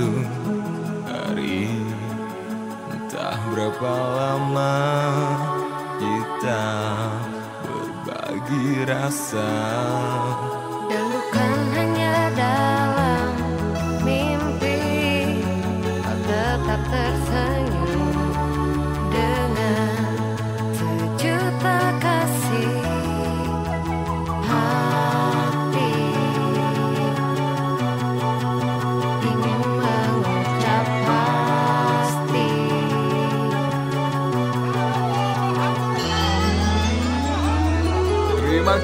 satu hari Entah berapa lama kita berbagi rasa.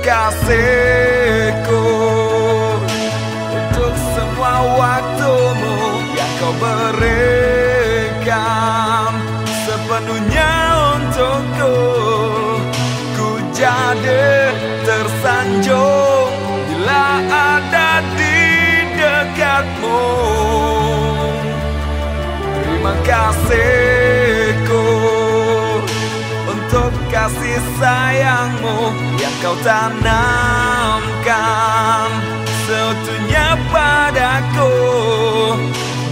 Kasihku. Untuk semua waktumu yang kau berikan Sepenuhnya untukku. Ku jadi tersanjung Bila ada di dekatmu. Terima kasihku kasih sayangmu Yang kau tanamkan. Seutuhnya padaku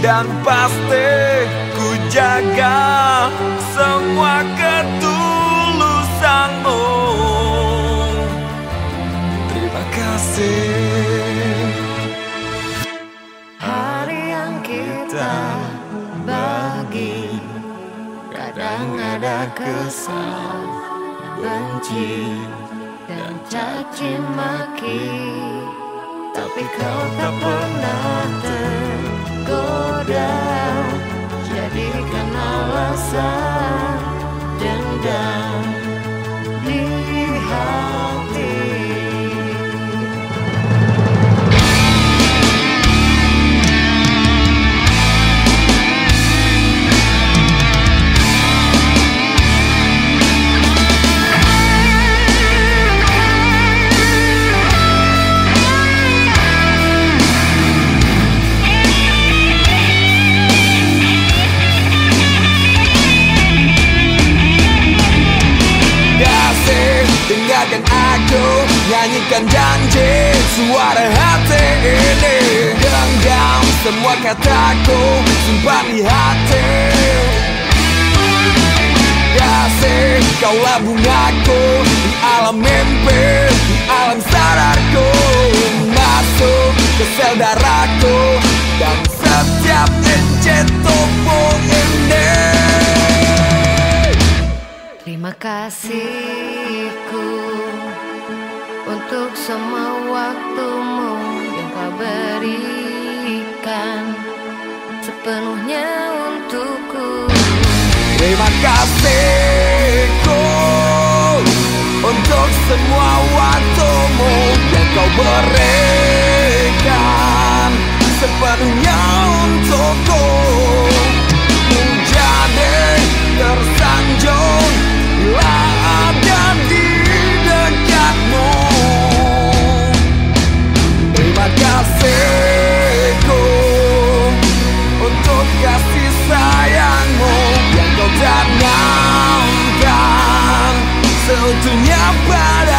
Dan pasti ku jaga Semua ketulusanmu. Terima kasih. Hari yang kita bagi Kadang ada kesal Benci Dan caci maki. Tapi kau tak pernah tergoda. Jadikan alasan Nyanyikan janji Suara hati ini. Genggam semua kataku Simpan di hati. Kasih kaulah bungaku Di alam mimpi Di alam sadarku. Masuk ke sel darahku Dan setiap inci tubuh ini. Terima kasihku semua waktumu yang kau berikan sepenuhnya untukku. Terima kasihku Untuk semua waktumu Yang kau berikan Sepenuhnya alto me aparece.